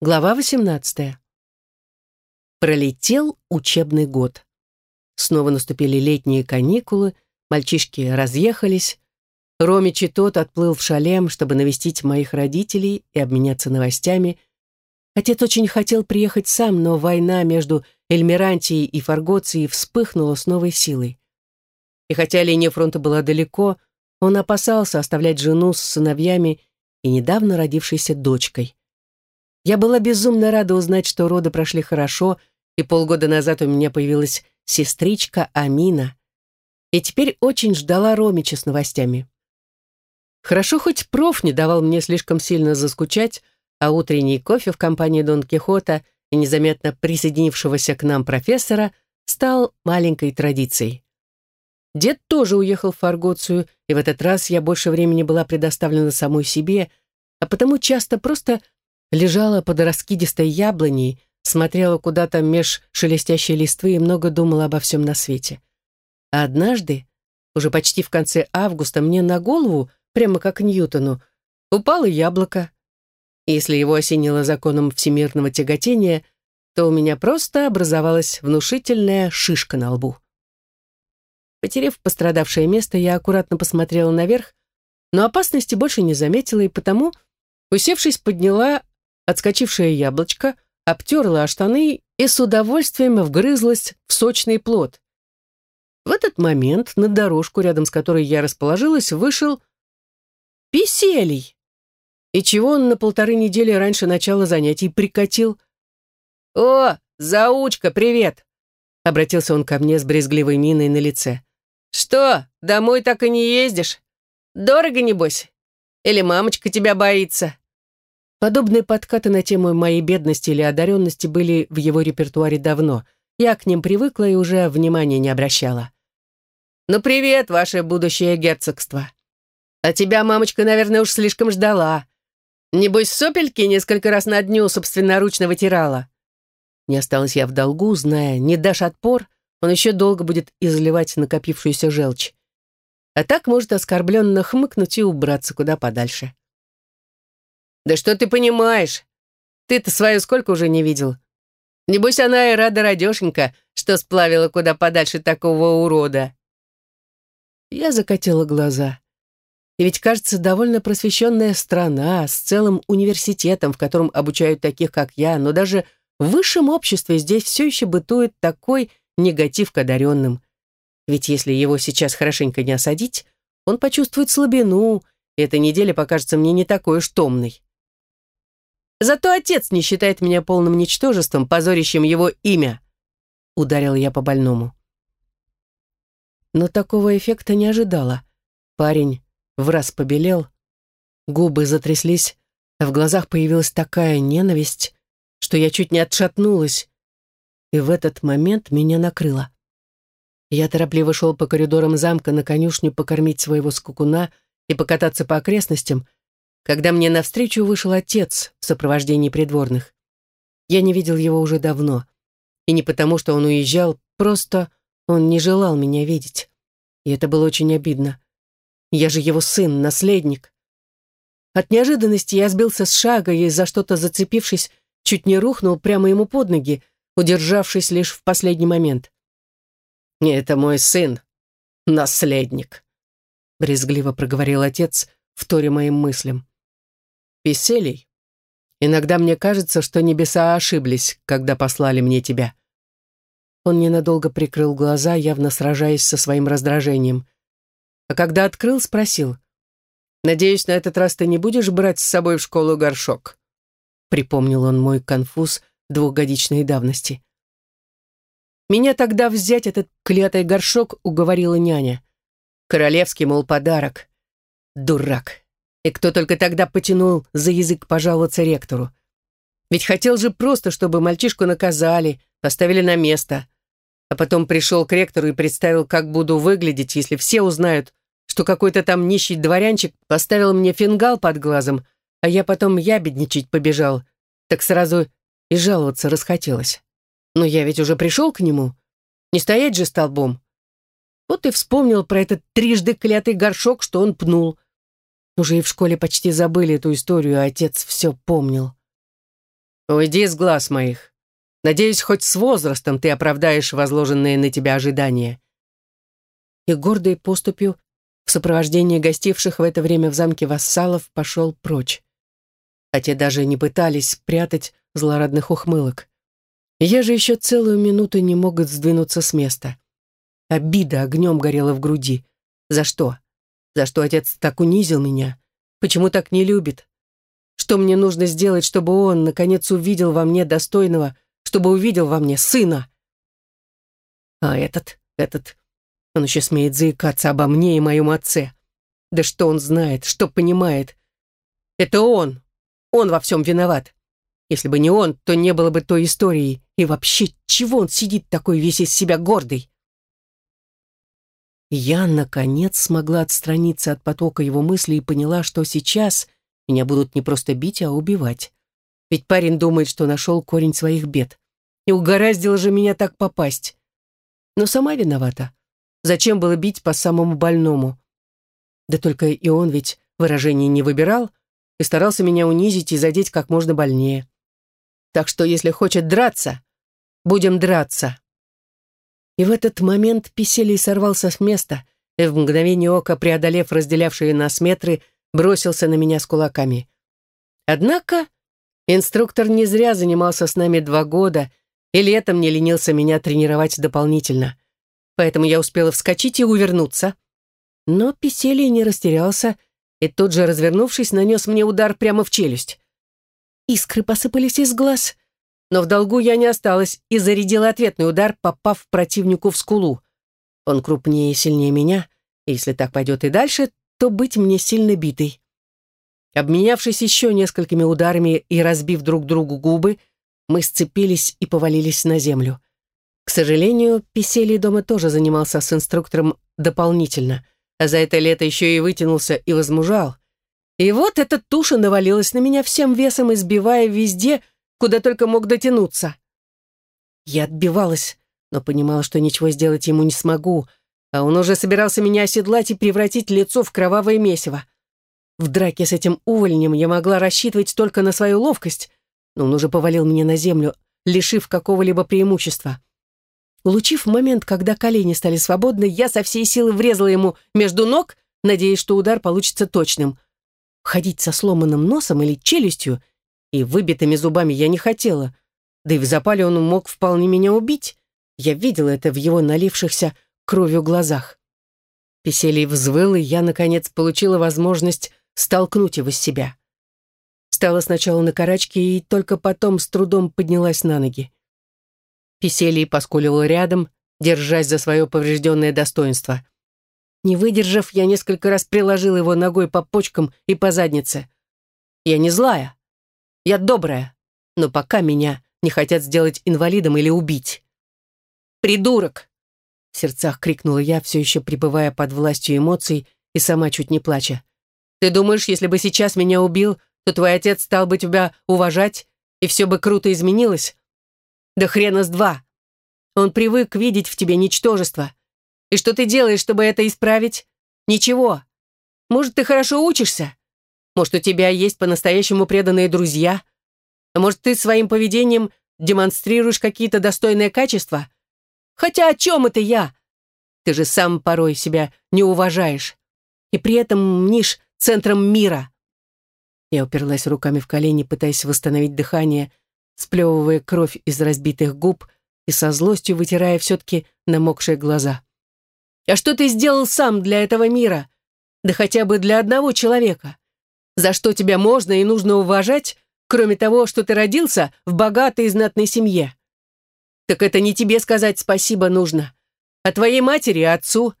Глава 18. Пролетел учебный год. Снова наступили летние каникулы, мальчишки разъехались. Ромич и тот отплыл в шалем, чтобы навестить моих родителей и обменяться новостями. Отец очень хотел приехать сам, но война между Эльмирантией и Фаргоцией вспыхнула с новой силой. И хотя линия фронта была далеко, он опасался оставлять жену с сыновьями и недавно родившейся дочкой. Я была безумно рада узнать, что роды прошли хорошо, и полгода назад у меня появилась сестричка Амина. И теперь очень ждала Ромича с новостями. Хорошо, хоть проф не давал мне слишком сильно заскучать, а утренний кофе в компании Дон Кихота и незаметно присоединившегося к нам профессора стал маленькой традицией. Дед тоже уехал в Фаргоцию, и в этот раз я больше времени была предоставлена самой себе, а потому часто просто лежала под раскидистой яблоней, смотрела куда-то меж шелестящей листвы и много думала обо всем на свете. А однажды, уже почти в конце августа, мне на голову, прямо как Ньютону, упало яблоко. Если его осенило законом всемирного тяготения, то у меня просто образовалась внушительная шишка на лбу. Потерев пострадавшее место, я аккуратно посмотрела наверх, но опасности больше не заметила и потому, усевшись, подняла отскочившее яблочко, обтерла о штаны и с удовольствием вгрызлась в сочный плод. В этот момент на дорожку, рядом с которой я расположилась, вышел Писелий. И чего он на полторы недели раньше начала занятий прикатил? «О, заучка, привет!» Обратился он ко мне с брезгливой миной на лице. «Что, домой так и не ездишь? Дорого, небось? Или мамочка тебя боится?» Подобные подкаты на тему моей бедности или одаренности были в его репертуаре давно. Я к ним привыкла и уже внимания не обращала. «Ну привет, ваше будущее герцогство. А тебя мамочка, наверное, уж слишком ждала. Небось, сопельки несколько раз на дню собственноручно вытирала». Не осталась я в долгу, зная, не дашь отпор, он еще долго будет изливать накопившуюся желчь. А так может оскорбленно хмыкнуть и убраться куда подальше. «Да что ты понимаешь? Ты-то свою сколько уже не видел? Небось, она и рада радешенька, что сплавила куда подальше такого урода». Я закатила глаза. И ведь, кажется, довольно просвещенная страна с целым университетом, в котором обучают таких, как я, но даже в высшем обществе здесь все еще бытует такой негатив к одаренным. Ведь если его сейчас хорошенько не осадить, он почувствует слабину, и эта неделя покажется мне не такой уж томной. Зато отец не считает меня полным ничтожеством, позорящим его имя. Ударил я по больному. Но такого эффекта не ожидала. Парень в раз побелел, губы затряслись, а в глазах появилась такая ненависть, что я чуть не отшатнулась, и в этот момент меня накрыло. Я торопливо шел по коридорам замка на конюшню покормить своего скукуна и покататься по окрестностям, когда мне навстречу вышел отец в сопровождении придворных. Я не видел его уже давно. И не потому, что он уезжал, просто он не желал меня видеть. И это было очень обидно. Я же его сын, наследник. От неожиданности я сбился с шага и, за что-то зацепившись, чуть не рухнул прямо ему под ноги, удержавшись лишь в последний момент. «Не, это мой сын, наследник», — брезгливо проговорил отец, вторя моим мыслям. Писелей. Иногда мне кажется, что небеса ошиблись, когда послали мне тебя». Он ненадолго прикрыл глаза, явно сражаясь со своим раздражением. А когда открыл, спросил. «Надеюсь, на этот раз ты не будешь брать с собой в школу горшок?» Припомнил он мой конфуз двухгодичной давности. Меня тогда взять этот клятый горшок уговорила няня. Королевский, мол, подарок. Дурак. И кто только тогда потянул за язык пожаловаться ректору. Ведь хотел же просто, чтобы мальчишку наказали, поставили на место. А потом пришел к ректору и представил, как буду выглядеть, если все узнают, что какой-то там нищий дворянчик поставил мне фингал под глазом, а я потом ябедничать побежал. Так сразу и жаловаться расхотелось. Но я ведь уже пришел к нему. Не стоять же столбом. Вот и вспомнил про этот трижды клятый горшок, что он пнул. Уже и в школе почти забыли эту историю, а отец все помнил. Уйди с глаз моих. Надеюсь, хоть с возрастом ты оправдаешь возложенные на тебя ожидания. И гордой поступью в сопровождении гостивших в это время в замке вассалов пошел прочь. А те даже не пытались прятать злорадных ухмылок. Я же еще целую минуту не мог сдвинуться с места. Обида огнем горела в груди. За что? За что отец так унизил меня? Почему так не любит? Что мне нужно сделать, чтобы он, наконец, увидел во мне достойного, чтобы увидел во мне сына? А этот, этот, он еще смеет заикаться обо мне и моем отце. Да что он знает, что понимает? Это он, он во всем виноват. Если бы не он, то не было бы той истории. И вообще, чего он сидит такой весь из себя гордый? Я, наконец, смогла отстраниться от потока его мыслей и поняла, что сейчас меня будут не просто бить, а убивать. Ведь парень думает, что нашел корень своих бед. И угораздило же меня так попасть. Но сама виновата. Зачем было бить по самому больному? Да только и он ведь выражений не выбирал и старался меня унизить и задеть как можно больнее. Так что, если хочет драться, будем драться. И в этот момент Писелий сорвался с места и в мгновение ока, преодолев разделявшие нас метры, бросился на меня с кулаками. Однако инструктор не зря занимался с нами два года и летом не ленился меня тренировать дополнительно. Поэтому я успела вскочить и увернуться. Но Писелий не растерялся и тут же, развернувшись, нанес мне удар прямо в челюсть. Искры посыпались из глаз, но в долгу я не осталась и зарядила ответный удар, попав противнику в скулу. Он крупнее и сильнее меня, и если так пойдет и дальше, то быть мне сильно битой. Обменявшись еще несколькими ударами и разбив друг другу губы, мы сцепились и повалились на землю. К сожалению, Писелий дома тоже занимался с инструктором дополнительно, а за это лето еще и вытянулся и возмужал. И вот эта туша навалилась на меня всем весом, избивая везде, куда только мог дотянуться. Я отбивалась, но понимала, что ничего сделать ему не смогу, а он уже собирался меня оседлать и превратить лицо в кровавое месиво. В драке с этим увольнем я могла рассчитывать только на свою ловкость, но он уже повалил меня на землю, лишив какого-либо преимущества. Улучив момент, когда колени стали свободны, я со всей силы врезала ему между ног, надеясь, что удар получится точным. Ходить со сломанным носом или челюстью и выбитыми зубами я не хотела, да и в запале он мог вполне меня убить. Я видела это в его налившихся кровью глазах. Песелий взвыл, и я, наконец, получила возможность столкнуть его с себя. Стала сначала на карачке и только потом с трудом поднялась на ноги. Песелий поскуливал рядом, держась за свое поврежденное достоинство. Не выдержав, я несколько раз приложил его ногой по почкам и по заднице. Я не злая. Я добрая. Но пока меня не хотят сделать инвалидом или убить. «Придурок!» В сердцах крикнула я, все еще пребывая под властью эмоций и сама чуть не плача. «Ты думаешь, если бы сейчас меня убил, то твой отец стал бы тебя уважать, и все бы круто изменилось? Да хрена с два! Он привык видеть в тебе ничтожество. И что ты делаешь, чтобы это исправить? Ничего. Может, ты хорошо учишься? Может, у тебя есть по-настоящему преданные друзья? А может, ты своим поведением демонстрируешь какие-то достойные качества? Хотя о чем это я? Ты же сам порой себя не уважаешь. И при этом мнишь центром мира. Я уперлась руками в колени, пытаясь восстановить дыхание, сплевывая кровь из разбитых губ и со злостью вытирая все-таки намокшие глаза. «А что ты сделал сам для этого мира? Да хотя бы для одного человека. За что тебя можно и нужно уважать, кроме того, что ты родился в богатой и знатной семье? Так это не тебе сказать спасибо нужно, а твоей матери и отцу.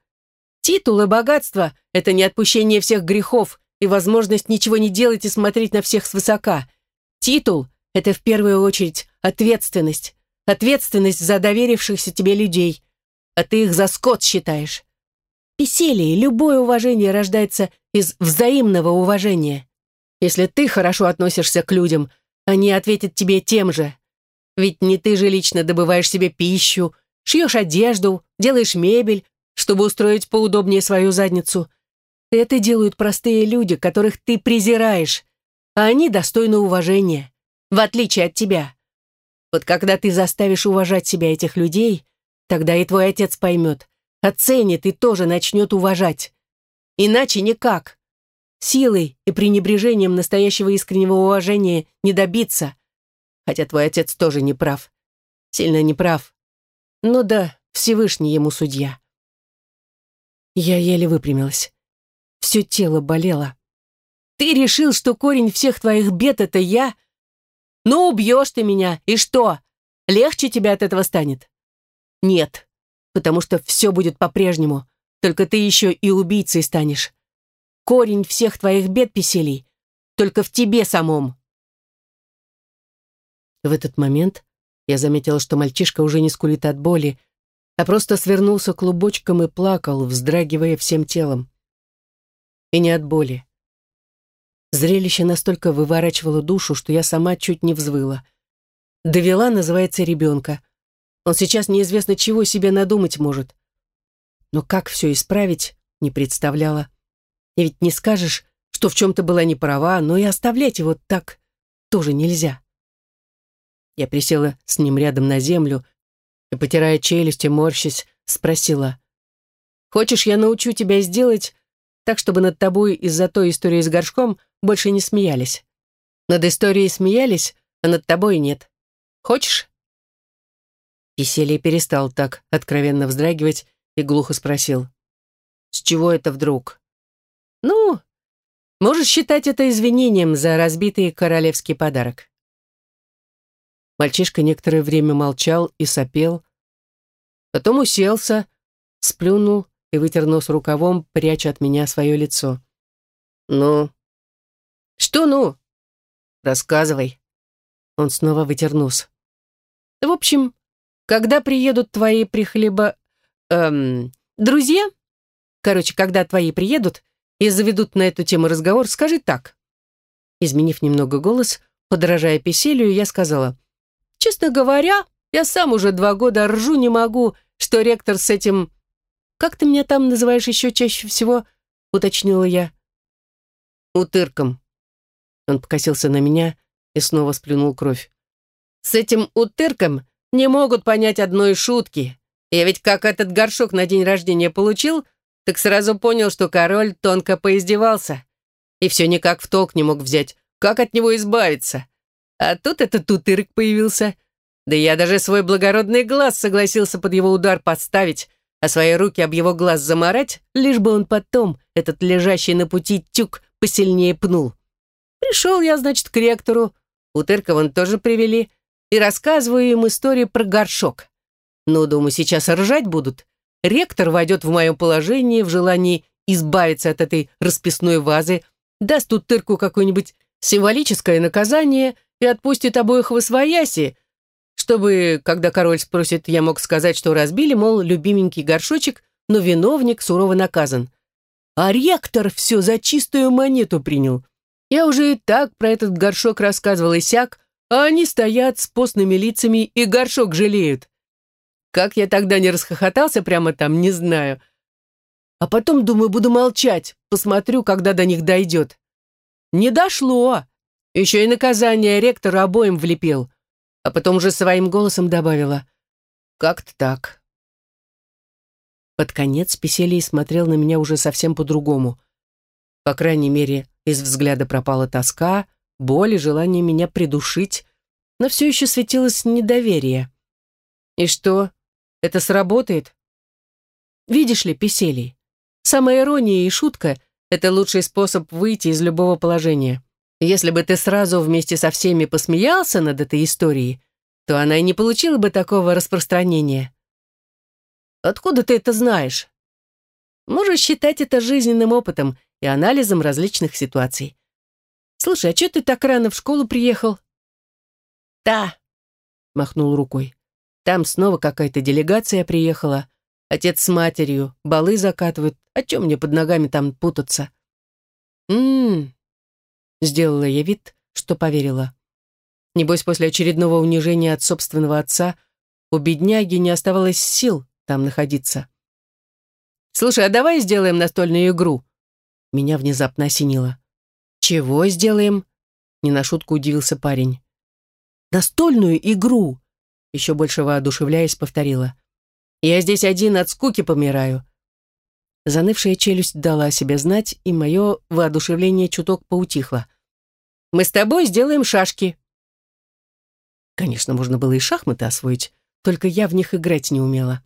Титул и богатство — это не отпущение всех грехов и возможность ничего не делать и смотреть на всех свысока. Титул — это в первую очередь ответственность. Ответственность за доверившихся тебе людей. А ты их за скот считаешь. Веселье, любое уважение рождается из взаимного уважения. Если ты хорошо относишься к людям, они ответят тебе тем же. Ведь не ты же лично добываешь себе пищу, шьешь одежду, делаешь мебель, чтобы устроить поудобнее свою задницу. Это делают простые люди, которых ты презираешь, а они достойны уважения. в отличие от тебя. Вот когда ты заставишь уважать себя этих людей, тогда и твой отец поймет, оценит и тоже начнет уважать. Иначе никак. Силой и пренебрежением настоящего искреннего уважения не добиться. Хотя твой отец тоже не прав. Сильно не прав. Ну да, Всевышний ему судья. Я еле выпрямилась. Все тело болело. Ты решил, что корень всех твоих бед — это я? Ну, убьешь ты меня, и что? Легче тебе от этого станет? Нет, потому что все будет по-прежнему, только ты еще и убийцей станешь. Корень всех твоих бед, Песелий, только в тебе самом. В этот момент я заметила, что мальчишка уже не скулит от боли, а просто свернулся клубочком и плакал, вздрагивая всем телом. И не от боли. Зрелище настолько выворачивало душу, что я сама чуть не взвыла. Довела, называется, ребенка. Он сейчас неизвестно чего себе надумать может. Но как все исправить, не представляла. И ведь не скажешь, что в чем-то была не права, но и оставлять его так тоже нельзя. Я присела с ним рядом на землю и, потирая челюсти, морщись, спросила. «Хочешь, я научу тебя сделать так, чтобы над тобой из-за той истории с горшком больше не смеялись. Над историей смеялись, а над тобой нет. Хочешь?» Веселье перестал так откровенно вздрагивать и глухо спросил. «С чего это вдруг?» «Ну, можешь считать это извинением за разбитый королевский подарок». Мальчишка некоторое время молчал и сопел, потом уселся, сплюнул и вытер нос рукавом, пряча от меня свое лицо. «Ну, «Что ну?» «Рассказывай». Он снова вытер нос. «В общем, когда приедут твои прихлеба... Эм, друзья? Короче, когда твои приедут и заведут на эту тему разговор, скажи так». Изменив немного голос, подражая Песелию, я сказала, «Честно говоря, я сам уже два года ржу не могу, что ректор с этим... Как ты меня там называешь еще чаще всего?» — уточнила я. «Утырком», он покосился на меня и снова сплюнул кровь. «С этим утырком не могут понять одной шутки. Я ведь как этот горшок на день рождения получил, так сразу понял, что король тонко поиздевался. И все никак в толк не мог взять, как от него избавиться. А тут этот утырок появился. Да я даже свой благородный глаз согласился под его удар подставить, а свои руки об его глаз заморать, лишь бы он потом, этот лежащий на пути тюк, посильнее пнул. Пришел я, значит, к ректору, Утырка вон тоже привели, и рассказываю им историю про горшок. Ну, думаю, сейчас ржать будут. Ректор войдет в мое положение в желании избавиться от этой расписной вазы, даст Утырку какое-нибудь символическое наказание и отпустит обоих в освояси, чтобы, когда король спросит, я мог сказать, что разбили, мол, любименький горшочек, но виновник сурово наказан. А ректор все за чистую монету принял. Я уже и так про этот горшок рассказывал и сяк, а они стоят с постными лицами и горшок жалеют. Как я тогда не расхохотался прямо там, не знаю. А потом, думаю, буду молчать, посмотрю, когда до них дойдет. Не дошло. Еще и наказание ректора обоим влепил. А потом уже своим голосом добавила. Как-то так. Под конец Песелий смотрел на меня уже совсем по-другому. По крайней мере, из взгляда пропала тоска, боль и желание меня придушить, но все еще светилось недоверие. И что, это сработает? Видишь ли, Песелий, самая ирония и шутка — это лучший способ выйти из любого положения. Если бы ты сразу вместе со всеми посмеялся над этой историей, то она и не получила бы такого распространения. Откуда ты это знаешь? Можешь считать это жизненным опытом и анализом различных ситуаций. «Слушай, а что ты так рано в школу приехал?» «Да», — махнул рукой. «Там снова какая-то делегация приехала. Отец с матерью, балы закатывают. О чем мне под ногами там путаться?» «М-м-м», сделала я вид, что поверила. Небось, после очередного унижения от собственного отца у бедняги не оставалось сил там находиться. «Слушай, а давай сделаем настольную игру?» Меня внезапно осенило. «Чего сделаем?» Не на шутку удивился парень. настольную игру!» Еще больше воодушевляясь, повторила. «Я здесь один от скуки помираю». Занывшая челюсть дала о себе знать, и мое воодушевление чуток поутихло. «Мы с тобой сделаем шашки». Конечно, можно было и шахматы освоить, только я в них играть не умела.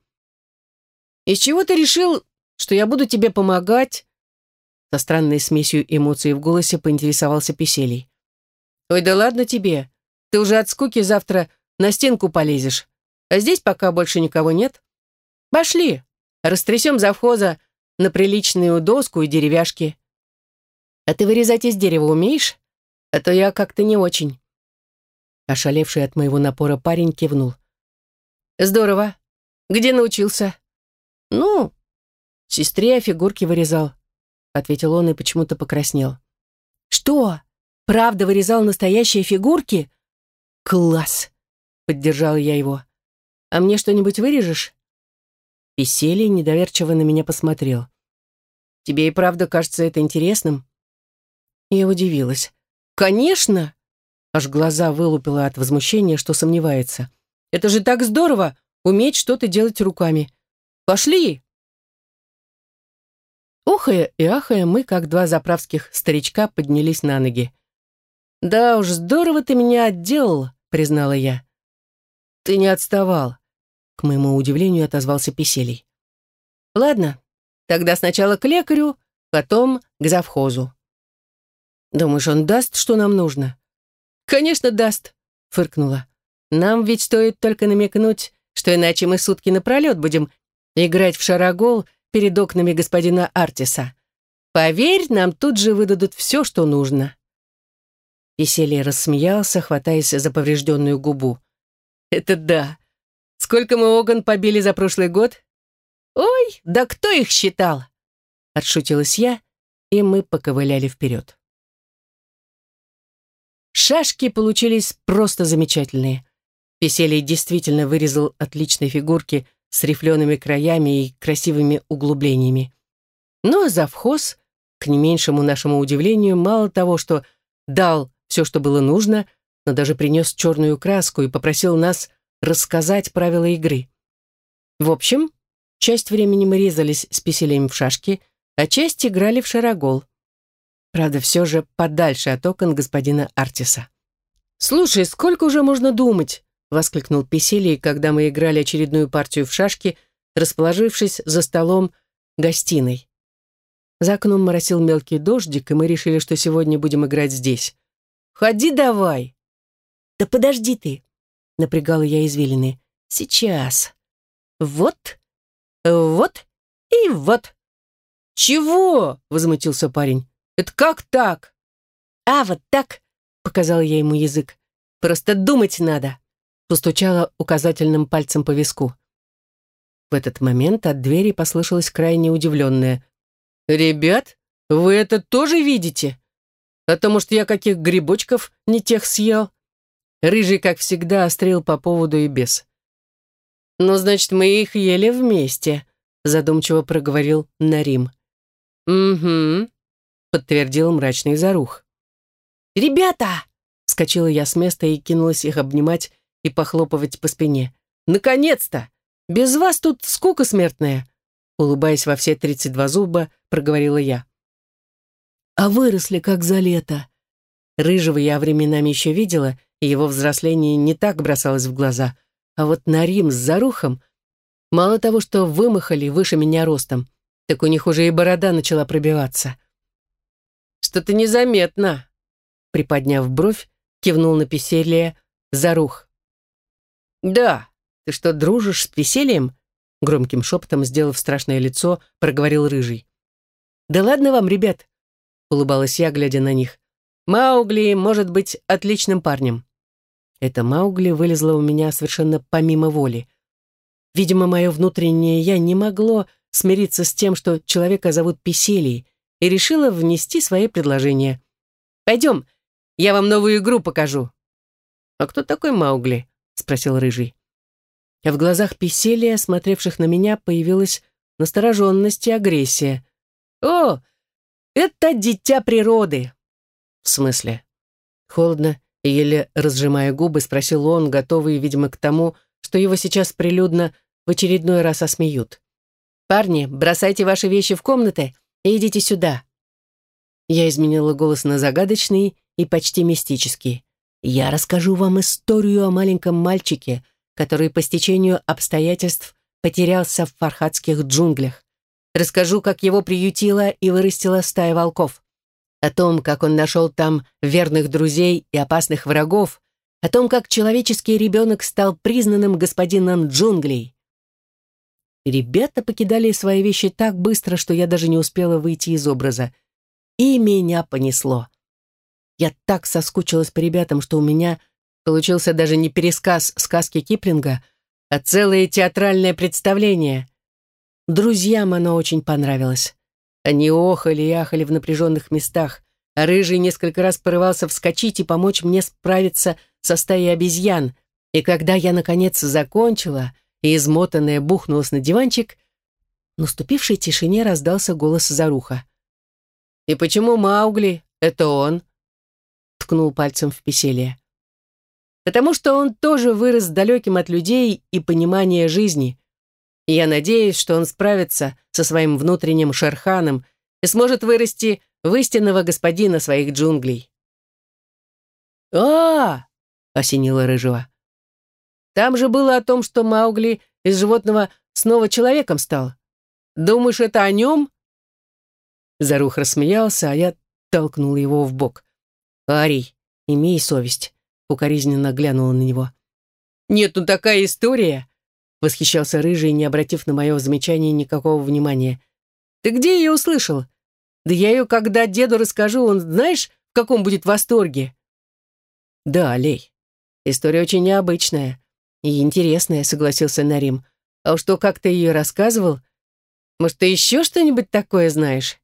«Из чего ты решил, что я буду тебе помогать?» Со странной смесью эмоций в голосе поинтересовался Песелий. «Ой, да ладно тебе. Ты уже от скуки завтра на стенку полезешь. А здесь пока больше никого нет. Пошли, растрясем завхоза на приличную доску и деревяшки. А ты вырезать из дерева умеешь? А то я как-то не очень». Ошалевший от моего напора парень кивнул. «Здорово. Где научился?» «Ну, сестре фигурки вырезал», — ответил он и почему-то покраснел. «Что? Правда вырезал настоящие фигурки?» «Класс!» — поддержала я его. «А мне что-нибудь вырежешь?» Веселье недоверчиво на меня посмотрел. «Тебе и правда кажется это интересным?» Я удивилась. «Конечно!» Аж глаза вылупила от возмущения, что сомневается. «Это же так здорово, уметь что-то делать руками. Пошли!» Охая и ахая, мы, как два заправских старичка, поднялись на ноги. «Да уж, здорово ты меня отделал», — признала я. «Ты не отставал», — к моему удивлению отозвался Песелий. «Ладно, тогда сначала к лекарю, потом к завхозу». «Думаешь, он даст, что нам нужно?» «Конечно, даст», — фыркнула. «Нам ведь стоит только намекнуть, что иначе мы сутки напролет будем играть в шарогол перед окнами господина Артиса. Поверь, нам тут же выдадут все, что нужно». Веселье рассмеялся, хватаясь за поврежденную губу. «Это да. Сколько мы огон побили за прошлый год?» «Ой, да кто их считал?» Отшутилась я, и мы поковыляли вперед. Шашки получились просто замечательные. Веселье действительно вырезал отличные фигурки с рифлеными краями и красивыми углублениями. Но завхоз, к не меньшему нашему удивлению, мало того, что дал все, что было нужно, но даже принес черную краску и попросил нас рассказать правила игры. В общем, часть времени мы резались с писелем в шашки, а часть играли в шарогол. Правда, все же подальше от окон господина Артиса. «Слушай, сколько уже можно думать?» — воскликнул Песелий, когда мы играли очередную партию в шашки, расположившись за столом гостиной. За окном моросил мелкий дождик, и мы решили, что сегодня будем играть здесь. «Ходи давай!» «Да подожди ты!» — напрягала я извилины. «Сейчас. Вот, вот и вот». «Чего?» — возмутился парень. «Это как так?» «А, вот так!» — показал я ему язык. «Просто думать надо!» Постучала указательным пальцем по виску. В этот момент от двери послышалось крайне удивленное. «Ребят, вы это тоже видите? А то, может, я каких грибочков не тех съел?» Рыжий, как всегда, острил по поводу и без. «Ну, значит, мы их ели вместе», — задумчиво проговорил Нарим. «Угу», — подтвердил мрачный Зарух. «Ребята!» — скочила я с места и кинулась их обнимать, и похлопывать по спине. «Наконец-то! Без вас тут скука смертная!» Улыбаясь во все тридцать два зуба, проговорила я. «А выросли, как за лето!» Рыжего я временами еще видела, и его взросление не так бросалось в глаза. А вот на Рим с Зарухом мало того, что вымахали выше меня ростом, так у них уже и борода начала пробиваться. «Что-то незаметно!» Приподняв бровь, кивнул на Песелия Зарух. «Да, ты что, дружишь с весельем?» Громким шепотом, сделав страшное лицо, проговорил Рыжий. «Да ладно вам, ребят!» Улыбалась я, глядя на них. «Маугли может быть отличным парнем». Это Маугли вылезло у меня совершенно помимо воли. Видимо, мое внутреннее «я» не могло смириться с тем, что человека зовут Песелий, и решила внести свои предложения. «Пойдем, я вам новую игру покажу». «А кто такой Маугли?» Спросил Рыжий. А в глазах Песелия, смотревших на меня, появилась настороженность и агрессия. «О, это дитя природы!» «В смысле?» Холодно Еле разжимая губы, спросил он, готовый, видимо, к тому, что его сейчас прилюдно в очередной раз осмеют. «Парни, бросайте ваши вещи в комнаты и идите сюда». Я изменила голос на загадочный и почти мистический. «Я расскажу вам историю о маленьком мальчике, который по стечению обстоятельств потерялся в фархатских джунглях. Расскажу, как его приютила и вырастила стая волков. О том, как он нашел там верных друзей и опасных врагов. О том, как человеческий ребенок стал признанным господином джунглей. Ребята покидали свои вещи так быстро, что я даже не успела выйти из образа. И меня понесло. Я так соскучилась по ребятам, что у меня получился даже не пересказ сказки Киплинга, а целое театральное представление. Друзьям оно очень понравилось. Они охали и ахали в напряженных местах, а Рыжий несколько раз порывался вскочить и помочь мне справиться со стаей обезьян. И когда я, наконец, закончила и измотанная бухнулась на диванчик, в наступившей тишине раздался голос Заруха. «И почему Маугли? Это он?» Ткнул пальцем в Песелия. «Потому что он тоже вырос далеким от людей и понимания жизни. И я надеюсь, что он справится со своим внутренним Шерханом и сможет вырасти в истинного господина своих джунглей». «А!», -а — осенила Рыжего. «Там же было о том, что Маугли из животного снова человеком стал. Думаешь, это о нем?» Зарух рассмеялся, а я толкнул его в бок. «Арий, имей совесть», — укоризненно глянула на него. «Нет, ну такая история!» Восхищался Рыжий, не обратив на мое замечание никакого внимания. «Ты где ее услышал? Да я ее, когда деду расскажу, он знаешь, в каком будет восторге?» «Да, Лей, история очень необычная и интересная», — согласился Нарим. «А уж то, как ты ее рассказывал, может, ты еще что-нибудь такое знаешь?»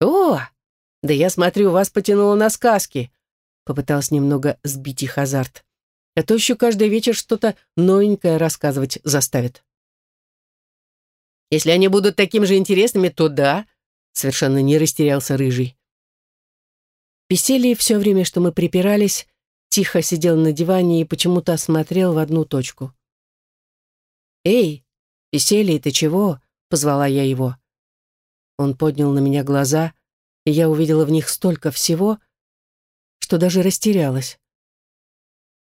«О, да я смотрю, вас потянуло на сказки», — попытался немного сбить их азарт а то еще каждый вечер что-то новенькое рассказывать заставит. Если они будут таким же интересными, то да, совершенно не растерялся Рыжий. Песели все время, что мы припирались, тихо сидел на диване и почему-то смотрел в одну точку. «Эй, Песелий, ты чего?» — позвала я его. Он поднял на меня глаза, и я увидела в них столько всего, что даже растерялась.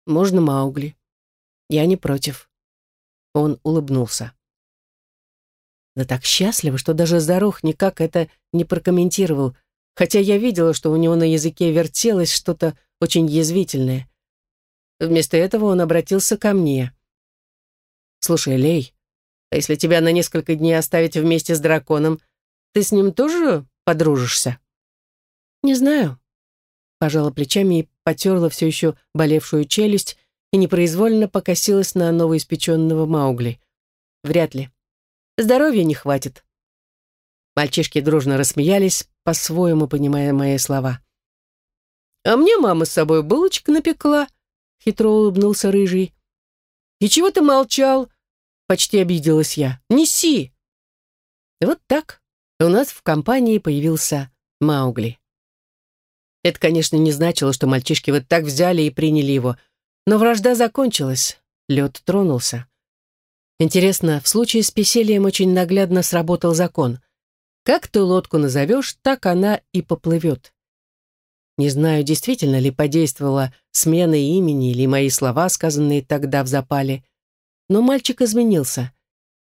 Можно Маугли. Я не против. Он улыбнулся. Да так счастливо, что даже Зарух никак это не прокомментировал, хотя я видела, что у него на языке вертелось что-то очень язвительное. Вместо этого он обратился ко мне. «Слушай, Лей, а если тебя на несколько дней оставить вместе с драконом, ты с ним тоже подружишься?» «Не знаю», — пожала плечами и потерла все еще болевшую челюсть и непроизвольно покосилась на новоиспеченного Маугли. Вряд ли. Здоровья не хватит. Мальчишки дружно рассмеялись, по-своему понимая мои слова. «А мне мама с собой булочек напекла», — хитро улыбнулся Рыжий. «И чего ты молчал?» — почти обиделась я. «Неси!» Вот так у нас в компании появился Маугли. Это, конечно, не значило, что мальчишки вот так взяли и приняли его, но вражда закончилась, лед тронулся. Интересно, в случае с Песелием очень наглядно сработал закон. Как ты лодку назовешь, так она и поплывет. Не знаю, действительно ли подействовала смена имени или мои слова, сказанные тогда в запале, но мальчик изменился,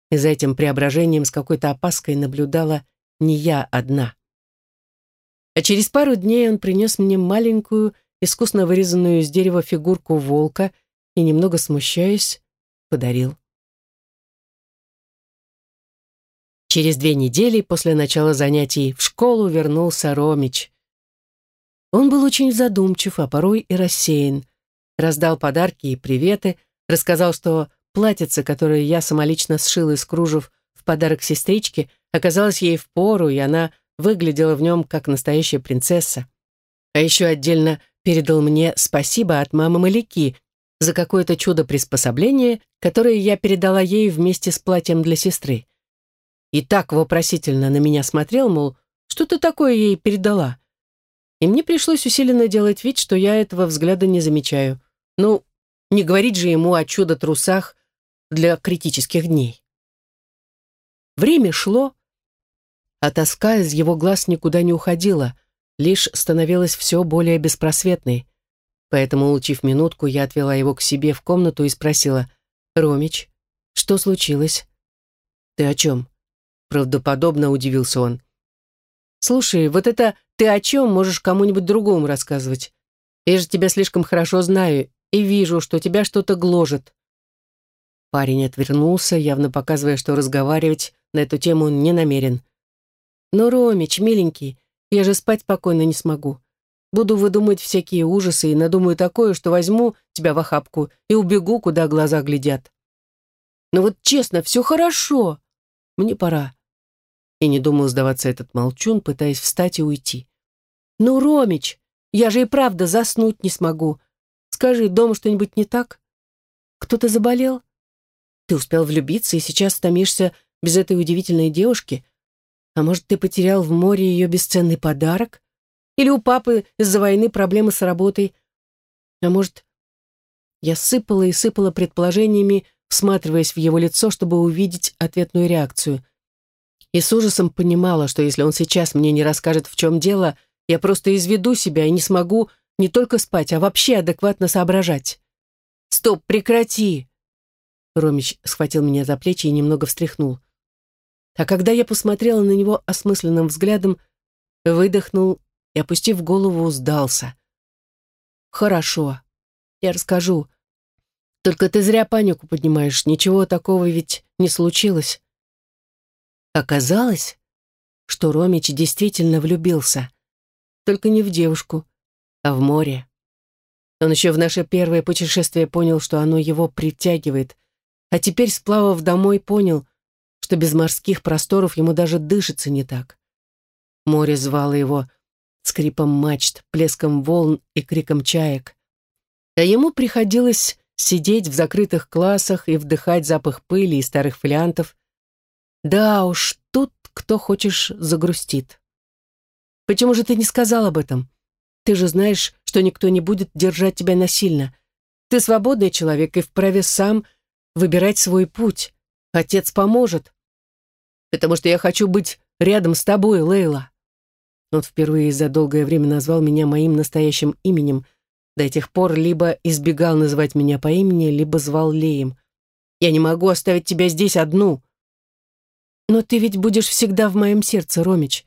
и за этим преображением с какой-то опаской наблюдала не я одна. А через пару дней он принес мне маленькую, искусно вырезанную из дерева фигурку волка и, немного смущаясь, подарил. Через две недели после начала занятий в школу вернулся Ромич. Он был очень задумчив, а порой и рассеян. Раздал подарки и приветы, рассказал, что платьице, которое я самолично сшил из кружев в подарок сестричке, оказалось ей в пору, и она выглядела в нем как настоящая принцесса. А еще отдельно передал мне спасибо от мамы Маляки за какое-то чудо-приспособление, которое я передала ей вместе с платьем для сестры. И так вопросительно на меня смотрел, мол, что ты такое ей передала? И мне пришлось усиленно делать вид, что я этого взгляда не замечаю. Ну, не говорить же ему о чудо-трусах для критических дней. Время шло, а тоска из его глаз никуда не уходила, лишь становилась все более беспросветной. Поэтому, улучив минутку, я отвела его к себе в комнату и спросила, «Ромич, что случилось?» «Ты о чем?» Правдоподобно удивился он. «Слушай, вот это ты о чем можешь кому-нибудь другому рассказывать? Я же тебя слишком хорошо знаю и вижу, что тебя что-то гложет». Парень отвернулся, явно показывая, что разговаривать на эту тему он не намерен. «Ну, Ромич, миленький, я же спать спокойно не смогу. Буду выдумывать всякие ужасы и надумаю такое, что возьму тебя в охапку и убегу, куда глаза глядят. Но вот честно, все хорошо. Мне пора. И не думал сдаваться этот молчун, пытаясь встать и уйти. Ну, Ромич, я же и правда заснуть не смогу. Скажи, дома что-нибудь не так? Кто-то заболел? Ты успел влюбиться и сейчас томишься без этой удивительной девушки? А может, ты потерял в море ее бесценный подарок? Или у папы из-за войны проблемы с работой? А может, я сыпала и сыпала предположениями, всматриваясь в его лицо, чтобы увидеть ответную реакцию. И с ужасом понимала, что если он сейчас мне не расскажет, в чем дело, я просто изведу себя и не смогу не только спать, а вообще адекватно соображать. «Стоп, прекрати!» Ромич схватил меня за плечи и немного встряхнул. А когда я посмотрела на него осмысленным взглядом, выдохнул и, опустив голову, сдался. «Хорошо, я расскажу. Только ты зря панику поднимаешь, ничего такого ведь не случилось». Оказалось, что Ромич действительно влюбился. Только не в девушку, а в море. Он еще в наше первое путешествие понял, что оно его притягивает, а теперь, сплавав домой, понял, что без морских просторов ему даже дышится не так. Море звало его скрипом мачт, плеском волн и криком чаек. А ему приходилось сидеть в закрытых классах и вдыхать запах пыли и старых фолиантов. Да уж, тут кто хочешь загрустит. Почему же ты не сказал об этом? Ты же знаешь, что никто не будет держать тебя насильно. Ты свободный человек и вправе сам выбирать свой путь. Отец поможет потому что я хочу быть рядом с тобой, Лейла». Он впервые за долгое время назвал меня моим настоящим именем. До тех пор либо избегал называть меня по имени, либо звал Леем. «Я не могу оставить тебя здесь одну». «Но ты ведь будешь всегда в моем сердце, Ромич.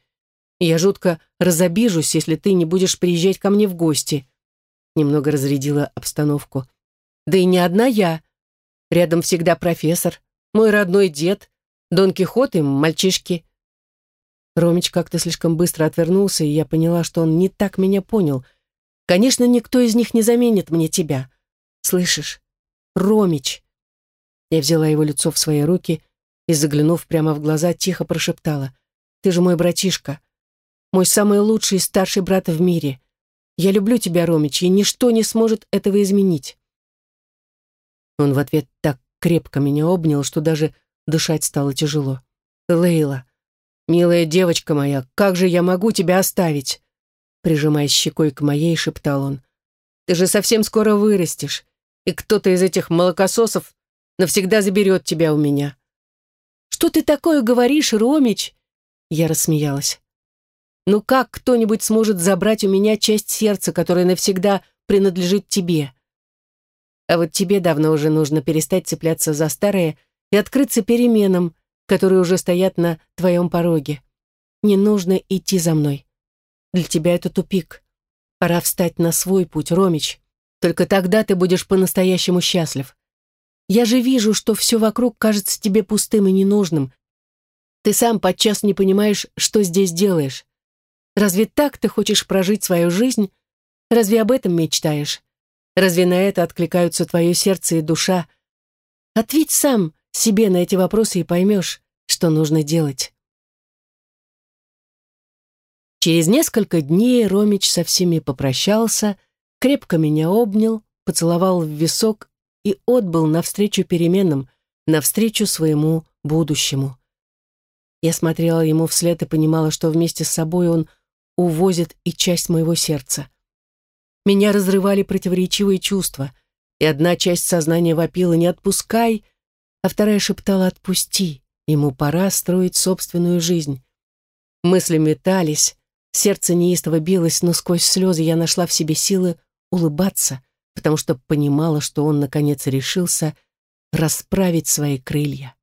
Я жутко разобижусь, если ты не будешь приезжать ко мне в гости». Немного разрядила обстановку. «Да и не одна я. Рядом всегда профессор, мой родной дед, Дон Кихот и мальчишки. Ромич как-то слишком быстро отвернулся, и я поняла, что он не так меня понял. Конечно, никто из них не заменит мне тебя. Слышишь? Ромич. Я взяла его лицо в свои руки и, заглянув прямо в глаза, тихо прошептала. Ты же мой братишка. Мой самый лучший старший брат в мире. Я люблю тебя, Ромич, и ничто не сможет этого изменить. Он в ответ так крепко меня обнял, что даже Дышать стало тяжело. «Лейла, милая девочка моя, как же я могу тебя оставить?» Прижимаясь щекой к моей, шептал он. «Ты же совсем скоро вырастешь, и кто-то из этих молокососов навсегда заберет тебя у меня». «Что ты такое говоришь, Ромич?» Я рассмеялась. «Ну как кто-нибудь сможет забрать у меня часть сердца, которая навсегда принадлежит тебе?» А вот тебе давно уже нужно перестать цепляться за старое и открыться переменам, которые уже стоят на твоем пороге. Не нужно идти за мной. Для тебя это тупик. Пора встать на свой путь, Ромич. Только тогда ты будешь по-настоящему счастлив. Я же вижу, что все вокруг кажется тебе пустым и ненужным. Ты сам подчас не понимаешь, что здесь делаешь. Разве так ты хочешь прожить свою жизнь? Разве об этом мечтаешь? Разве на это откликаются твое сердце и душа? Ответь сам, себе на эти вопросы и поймешь, что нужно делать. Через несколько дней Ромич со всеми попрощался, крепко меня обнял, поцеловал в висок и отбыл навстречу переменам, навстречу своему будущему. Я смотрела ему вслед и понимала, что вместе с собой он увозит и часть моего сердца. Меня разрывали противоречивые чувства, и одна часть сознания вопила «не отпускай», а вторая шептала «отпусти, ему пора строить собственную жизнь». Мысли метались, сердце неистово билось, но сквозь слезы я нашла в себе силы улыбаться, потому что понимала, что он, наконец, решился расправить свои крылья.